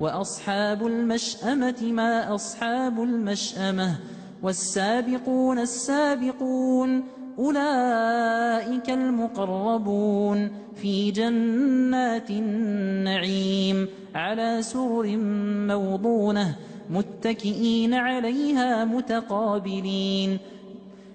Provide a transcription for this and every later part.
وأصحاب المشأمة ما أصحاب المشأمة والسابقون السابقون أولئك المقربون في جنات النعيم على سرر موضونة متكئين عليها متقابلين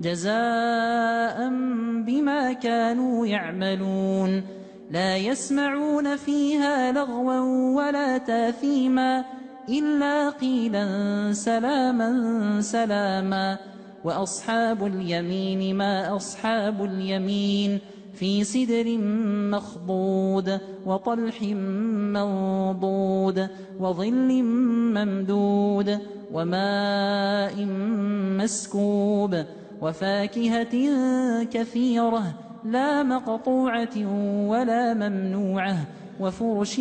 جزاء بما كانوا يعملون. لا يسمعون فيها لغوا ولا تاثيما إلا قيلا سلاما سلاما. وأصحاب اليمين ما أصحاب اليمين في سدر مخضود وطلح منضود وظل ممدود وماء مسكوب وفاكهة كثيرة لا مقطوعة ولا ممنوعة وفرش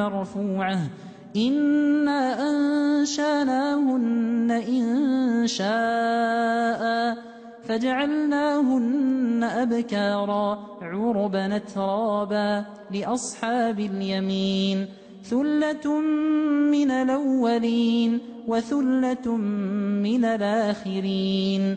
مرفوعة. إنا أنشأناهن إن شاء فجعلناهن أبكارا عربا ترابا لأصحاب اليمين. ثلة من الأولين وثلة من الآخرين.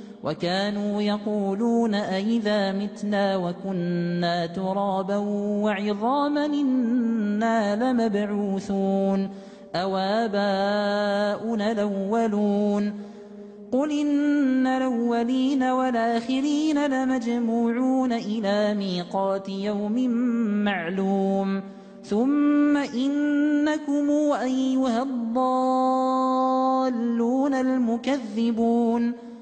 وكانوا يقولون أئذا متنا وكنا ترابا وعظاما إنا لمبعوثون أواباؤنا الأولون قل إن الأولين والآخرين لمجموعون إلى ميقات يوم معلوم ثم إنكم أيها الضالون المكذبون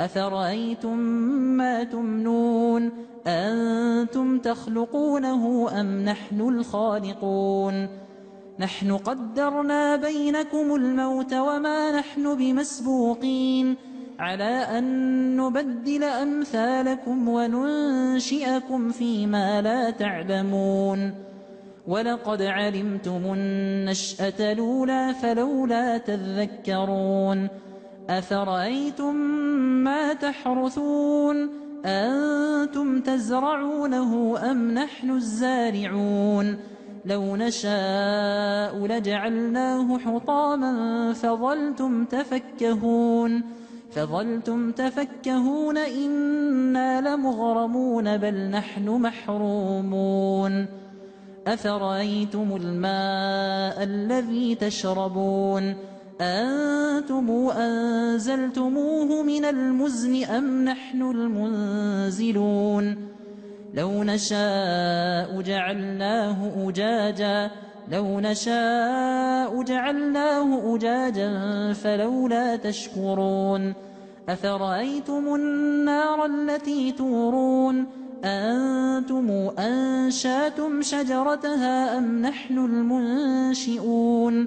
أفرأيتم ما تمنون؟ أنتم تخلقونه أم نحن الخالقون؟ نحن قدرنا بينكم الموت وما نحن بمسبوقين. على أن نبدل أمثالكم وننشئكم فيما لا تعلمون. ولقد علمتم النشأة الأولى فلولا تذكرون. أفرأيتم ما تحرثون أنتم تزرعونه أم نحن الزارعون لو نشاء لجعلناه حطاما فظلتم تفكهون فظلتم تفكهون إنا لمغرمون بل نحن محرومون أفرأيتم الماء الذي تشربون أنتم أنزلتموه من المزن أم نحن المنزلون؟ لو نشاء جعلناه أجاجا لو نشاء جعلناه أجاجا فلولا تشكرون. أفرأيتم النار التي تورون؟ أنتم أنشأتم شجرتها أم نحن المنشئون؟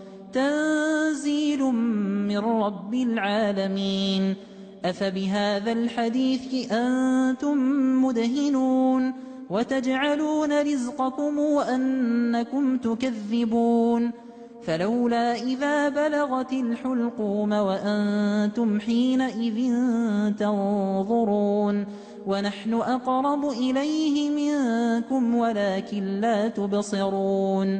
تنزيل من رب العالمين أفبهذا الحديث أنتم مدهنون وتجعلون رزقكم وأنكم تكذبون فلولا إذا بلغت الحلقوم وأنتم حينئذ تنظرون ونحن أقرب إليه منكم ولكن لا تبصرون